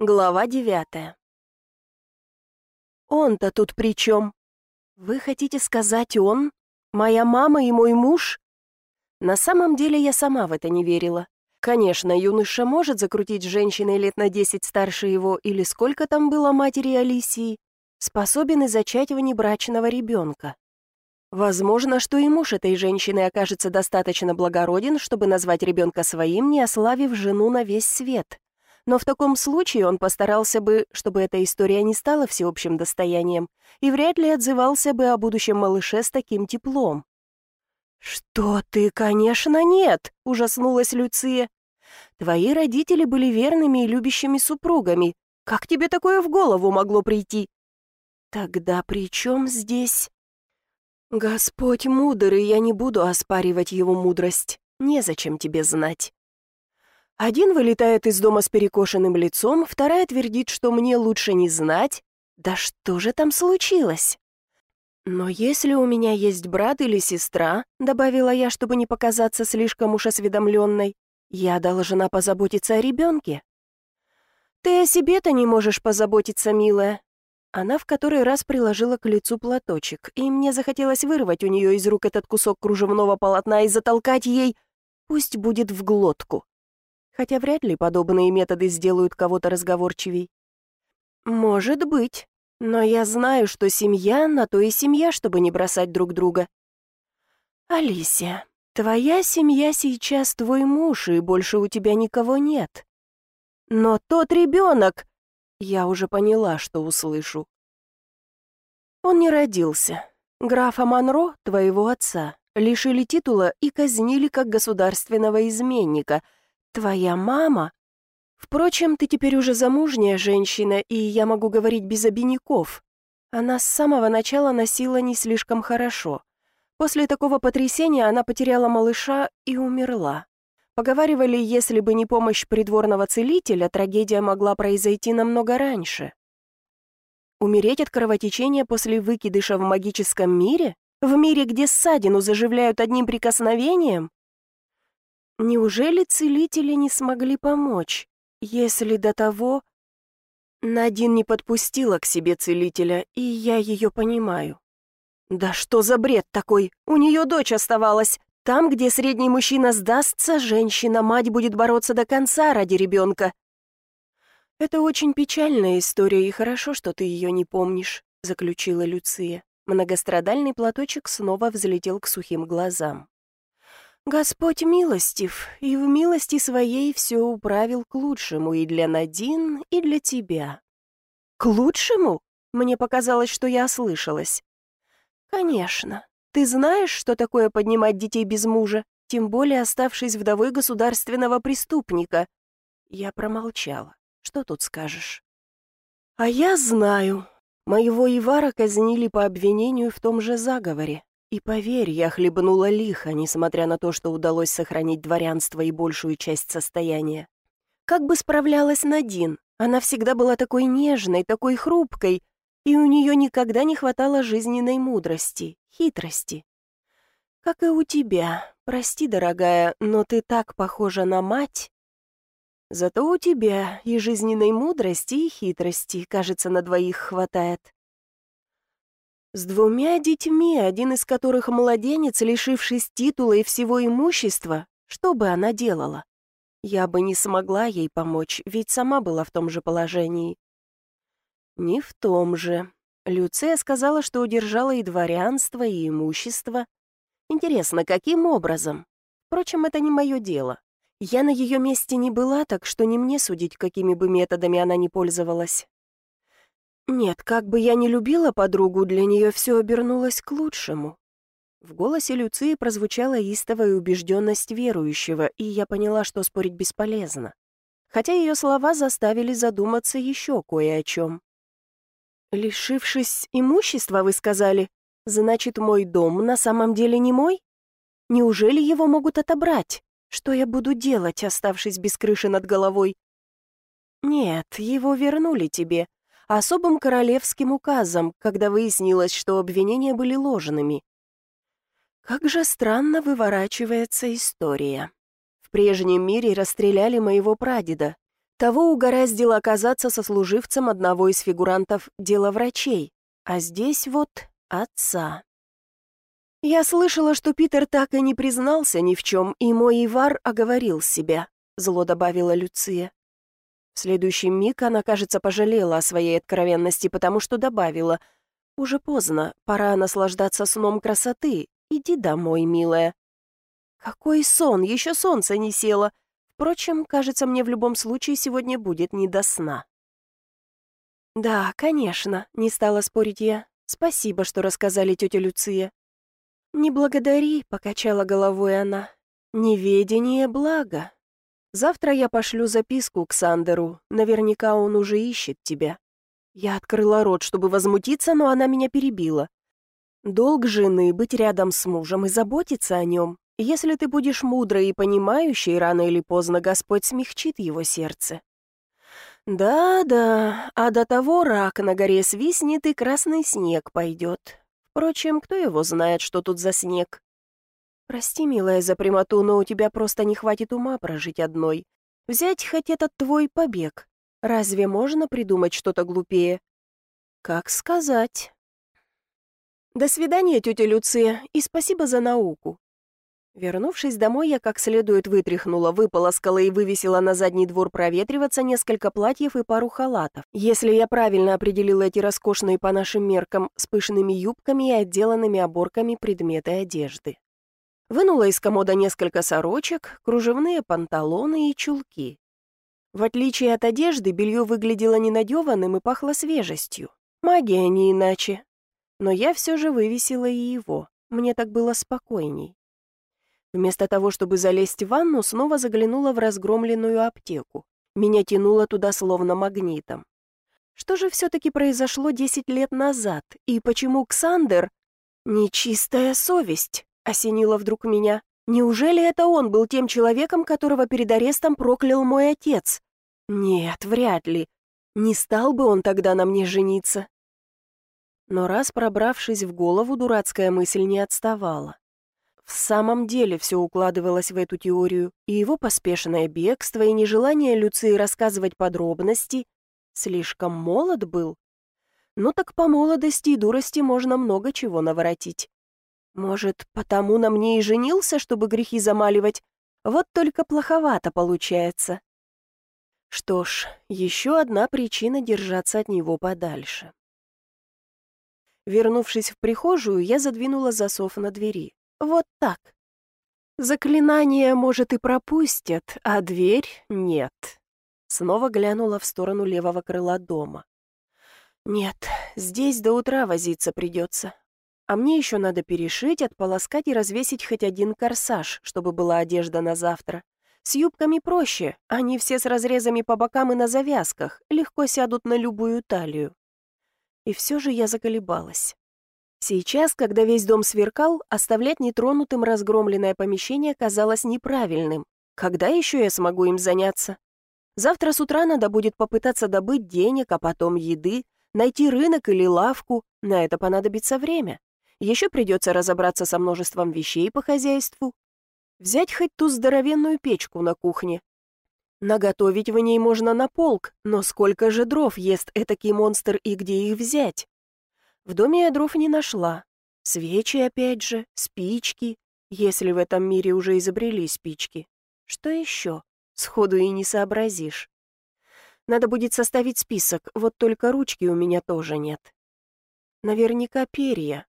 Глава девятая. «Он-то тут при чем? Вы хотите сказать он? Моя мама и мой муж?» На самом деле я сама в это не верила. Конечно, юноша может закрутить женщиной лет на десять старше его или сколько там было матери Алисии, способен и зачать внебрачного ребенка. Возможно, что и муж этой женщины окажется достаточно благороден, чтобы назвать ребенка своим, не ославив жену на весь свет но в таком случае он постарался бы, чтобы эта история не стала всеобщим достоянием, и вряд ли отзывался бы о будущем малыше с таким теплом. «Что ты, конечно, нет!» — ужаснулась Люция. «Твои родители были верными и любящими супругами. Как тебе такое в голову могло прийти?» «Тогда при чем здесь?» «Господь мудр, и я не буду оспаривать его мудрость. Незачем тебе знать. Один вылетает из дома с перекошенным лицом, вторая твердит, что мне лучше не знать. Да что же там случилось? Но если у меня есть брат или сестра, добавила я, чтобы не показаться слишком уж осведомленной, я должна позаботиться о ребенке. Ты о себе-то не можешь позаботиться, милая. Она в который раз приложила к лицу платочек, и мне захотелось вырвать у нее из рук этот кусок кружевного полотна и затолкать ей, пусть будет в глотку хотя вряд ли подобные методы сделают кого-то разговорчивей. Может быть, но я знаю, что семья на то и семья, чтобы не бросать друг друга. Алисия, твоя семья сейчас твой муж, и больше у тебя никого нет. Но тот ребенок... Я уже поняла, что услышу. Он не родился. Графа Монро, твоего отца, лишили титула и казнили как государственного изменника — «Твоя мама?» «Впрочем, ты теперь уже замужняя женщина, и я могу говорить без обиняков. Она с самого начала носила не слишком хорошо. После такого потрясения она потеряла малыша и умерла. Поговаривали, если бы не помощь придворного целителя, трагедия могла произойти намного раньше. Умереть от кровотечения после выкидыша в магическом мире? В мире, где ссадину заживляют одним прикосновением? Неужели целители не смогли помочь, если до того... Надин не подпустила к себе целителя, и я ее понимаю. Да что за бред такой? У нее дочь оставалась. Там, где средний мужчина сдастся, женщина-мать будет бороться до конца ради ребенка. Это очень печальная история, и хорошо, что ты ее не помнишь, заключила Люция. Многострадальный платочек снова взлетел к сухим глазам. Господь милостив, и в милости своей все управил к лучшему и для Надин, и для тебя. К лучшему? Мне показалось, что я ослышалась. Конечно. Ты знаешь, что такое поднимать детей без мужа, тем более оставшись вдовой государственного преступника? Я промолчала. Что тут скажешь? А я знаю. Моего Ивара казнили по обвинению в том же заговоре. И поверь, я хлебнула лихо, несмотря на то, что удалось сохранить дворянство и большую часть состояния. Как бы справлялась Надин? Она всегда была такой нежной, такой хрупкой, и у нее никогда не хватало жизненной мудрости, хитрости. Как и у тебя. Прости, дорогая, но ты так похожа на мать. Зато у тебя и жизненной мудрости, и хитрости, кажется, на двоих хватает. С двумя детьми, один из которых младенец, лишившись титула и всего имущества, что бы она делала? Я бы не смогла ей помочь, ведь сама была в том же положении. Не в том же. Люция сказала, что удержала и дворянство, и имущество. Интересно, каким образом? Впрочем, это не мое дело. Я на ее месте не была, так что не мне судить, какими бы методами она не пользовалась. Нет, как бы я ни любила подругу, для нее все обернулось к лучшему. В голосе Люции прозвучала истовая убежденность верующего, и я поняла, что спорить бесполезно. Хотя ее слова заставили задуматься еще кое о чем. «Лишившись имущества, вы сказали, значит, мой дом на самом деле не мой? Неужели его могут отобрать? Что я буду делать, оставшись без крыши над головой?» «Нет, его вернули тебе, особым королевским указом, когда выяснилось, что обвинения были ложными. Как же странно выворачивается история. В прежнем мире расстреляли моего прадеда. Того угораздило оказаться сослуживцем одного из фигурантов дела врачей, а здесь вот отца. Я слышала, что Питер так и не признался ни в чем, и мой Ивар оговорил себя, зло добавила Люция. В следующий миг она, кажется, пожалела о своей откровенности, потому что добавила «Уже поздно, пора наслаждаться сном красоты. Иди домой, милая». «Какой сон! Еще солнце не село!» Впрочем, кажется, мне в любом случае сегодня будет не до сна. «Да, конечно», — не стала спорить я. «Спасибо, что рассказали тетя Люция». «Не благодари», — покачала головой она. «Неведение — благо. Завтра я пошлю записку к Сандеру. Наверняка он уже ищет тебя». Я открыла рот, чтобы возмутиться, но она меня перебила. «Долг жены — быть рядом с мужем и заботиться о нем. Если ты будешь мудрой и понимающей, рано или поздно Господь смягчит его сердце. Да-да, а до того рак на горе свистнет и красный снег пойдет. Впрочем, кто его знает, что тут за снег? Прости, милая, за прямоту, но у тебя просто не хватит ума прожить одной. Взять хоть этот твой побег. Разве можно придумать что-то глупее? Как сказать? До свидания, тетя Люция, и спасибо за науку. Вернувшись домой, я как следует вытряхнула, выполоскала и вывесила на задний двор проветриваться несколько платьев и пару халатов. Если я правильно определила эти роскошные по нашим меркам с пышными юбками и отделанными оборками предметы одежды. Вынула из комода несколько сорочек, кружевные панталоны и чулки. В отличие от одежды, белье выглядело ненадеванным и пахло свежестью. Магия не иначе. Но я все же вывесила и его. Мне так было спокойней. Вместо того, чтобы залезть в ванну, снова заглянула в разгромленную аптеку. Меня тянуло туда словно магнитом. Что же все-таки произошло десять лет назад? И почему Ксандер... Нечистая совесть осенила вдруг меня. Неужели это он был тем человеком, которого перед арестом проклял мой отец? Нет, вряд ли. Не стал бы он тогда на мне жениться. Но раз пробравшись в голову, дурацкая мысль не отставала. В самом деле все укладывалось в эту теорию, и его поспешное бегство и нежелание Люции рассказывать подробности слишком молод был. Ну так по молодости и дурости можно много чего наворотить. Может, потому на мне и женился, чтобы грехи замаливать? Вот только плоховато получается. Что ж, еще одна причина держаться от него подальше. Вернувшись в прихожую, я задвинула засов на двери. Вот так. Заклинание, может, и пропустят, а дверь нет. Снова глянула в сторону левого крыла дома. Нет, здесь до утра возиться придется. А мне еще надо перешить, отполоскать и развесить хоть один корсаж, чтобы была одежда на завтра. С юбками проще, они все с разрезами по бокам и на завязках, легко сядут на любую талию. И все же я заколебалась. Сейчас, когда весь дом сверкал, оставлять нетронутым разгромленное помещение казалось неправильным. Когда еще я смогу им заняться? Завтра с утра надо будет попытаться добыть денег, а потом еды, найти рынок или лавку, на это понадобится время. Еще придется разобраться со множеством вещей по хозяйству. Взять хоть ту здоровенную печку на кухне. Наготовить в ней можно на полк, но сколько же дров ест этакий монстр и где их взять? В доме я дров не нашла. Свечи опять же, спички, если в этом мире уже изобрели спички. Что еще? Сходу и не сообразишь. Надо будет составить список, вот только ручки у меня тоже нет. Наверняка перья.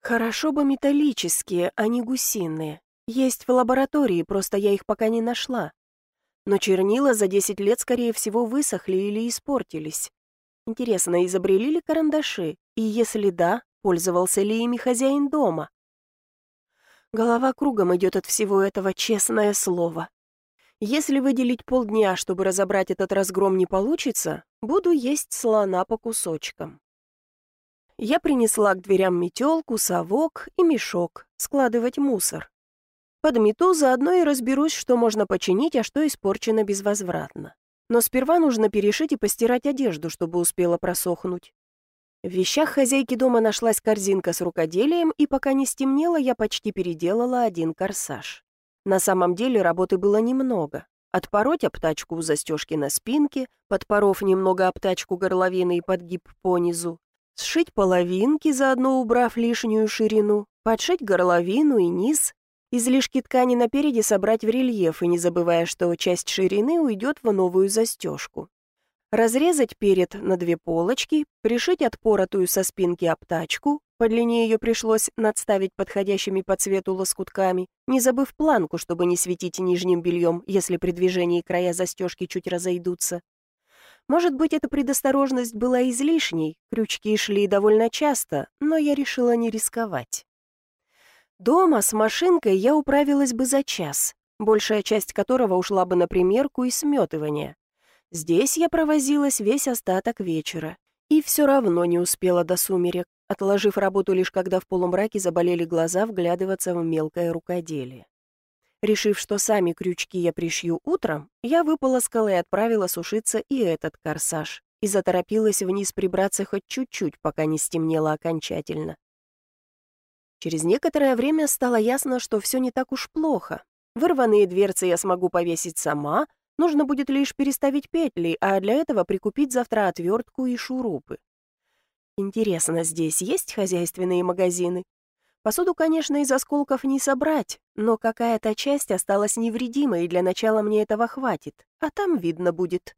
Хорошо бы металлические, а не гусиные. Есть в лаборатории, просто я их пока не нашла. Но чернила за 10 лет, скорее всего, высохли или испортились. Интересно, изобрели ли карандаши? И если да, пользовался ли ими хозяин дома? Голова кругом идет от всего этого, честное слово. Если выделить полдня, чтобы разобрать этот разгром не получится, буду есть слона по кусочкам. Я принесла к дверям метелку, совок и мешок, складывать мусор. Подмету, заодно и разберусь, что можно починить, а что испорчено безвозвратно. Но сперва нужно перешить и постирать одежду, чтобы успела просохнуть. В вещах хозяйки дома нашлась корзинка с рукоделием, и пока не стемнело, я почти переделала один корсаж. На самом деле работы было немного. отпороть обтачку у застежки на спинке, подпоров немного обтачку горловины и подгиб понизу, сшить половинки, заодно убрав лишнюю ширину, подшить горловину и низ, излишки ткани напереди собрать в рельеф и не забывая, что часть ширины уйдет в новую застежку. Разрезать перед на две полочки, пришить отпоротую со спинки обтачку, по длине ее пришлось надставить подходящими по цвету лоскутками, не забыв планку, чтобы не светить нижним бельем, если при движении края застежки чуть разойдутся. Может быть, эта предосторожность была излишней, крючки шли довольно часто, но я решила не рисковать. Дома с машинкой я управилась бы за час, большая часть которого ушла бы на примерку и сметывание. Здесь я провозилась весь остаток вечера и все равно не успела до сумерек, отложив работу лишь когда в полумраке заболели глаза вглядываться в мелкое рукоделие. Решив, что сами крючки я пришью утром, я выполоскала и отправила сушиться и этот корсаж, и заторопилась вниз прибраться хоть чуть-чуть, пока не стемнело окончательно. Через некоторое время стало ясно, что все не так уж плохо. Вырванные дверцы я смогу повесить сама, Нужно будет лишь переставить петли, а для этого прикупить завтра отвертку и шурупы. Интересно, здесь есть хозяйственные магазины? Посуду, конечно, из осколков не собрать, но какая-то часть осталась невредимой, и для начала мне этого хватит, а там видно будет.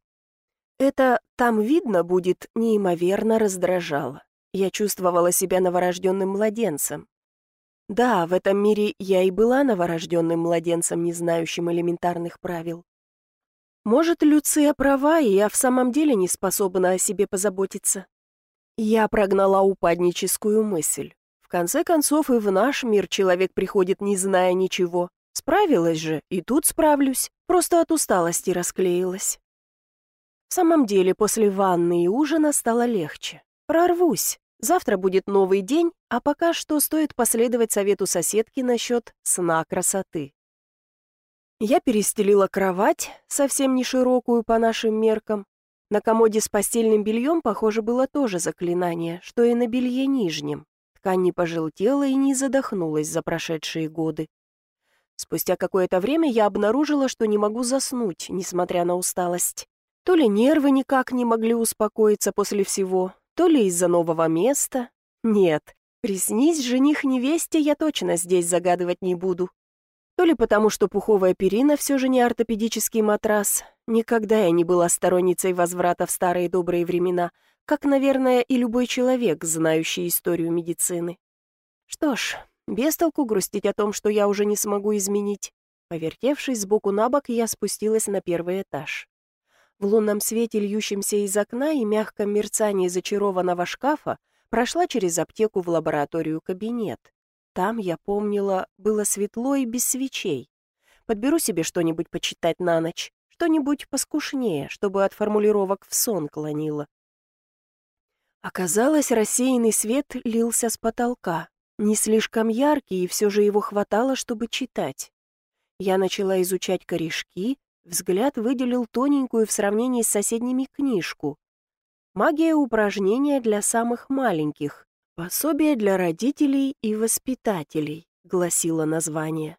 Это «там видно будет» неимоверно раздражало. Я чувствовала себя новорожденным младенцем. Да, в этом мире я и была новорожденным младенцем, не знающим элементарных правил. Может, Люция права, и я в самом деле не способна о себе позаботиться. Я прогнала упадническую мысль. Конце концов, и в наш мир человек приходит, не зная ничего. Справилась же, и тут справлюсь. Просто от усталости расклеилась. В самом деле, после ванны и ужина стало легче. Прорвусь. Завтра будет новый день, а пока что стоит последовать совету соседки насчет сна красоты. Я перестелила кровать, совсем не широкую по нашим меркам. На комоде с постельным бельем, похоже, было тоже заклинание, что и на белье нижнем. Ткань не пожелтела и не задохнулась за прошедшие годы. Спустя какое-то время я обнаружила, что не могу заснуть, несмотря на усталость. То ли нервы никак не могли успокоиться после всего, то ли из-за нового места. Нет, приснись жених невесте, я точно здесь загадывать не буду. То ли потому, что пуховая перина все же не ортопедический матрас. Никогда я не была сторонницей возврата в старые добрые времена, как, наверное, и любой человек, знающий историю медицины. Что ж, без толку грустить о том, что я уже не смогу изменить. Повертевшись сбоку на бок, я спустилась на первый этаж. В лунном свете, льющемся из окна и мягком мерцании зачарованного шкафа, прошла через аптеку в лабораторию кабинет. Там, я помнила, было светло и без свечей. Подберу себе что-нибудь почитать на ночь, что-нибудь поскушнее, чтобы от формулировок в сон клонило. Оказалось, рассеянный свет лился с потолка, не слишком яркий, и все же его хватало, чтобы читать. Я начала изучать корешки, взгляд выделил тоненькую в сравнении с соседними книжку. «Магия упражнения для самых маленьких», «Пособие для родителей и воспитателей», — гласило название.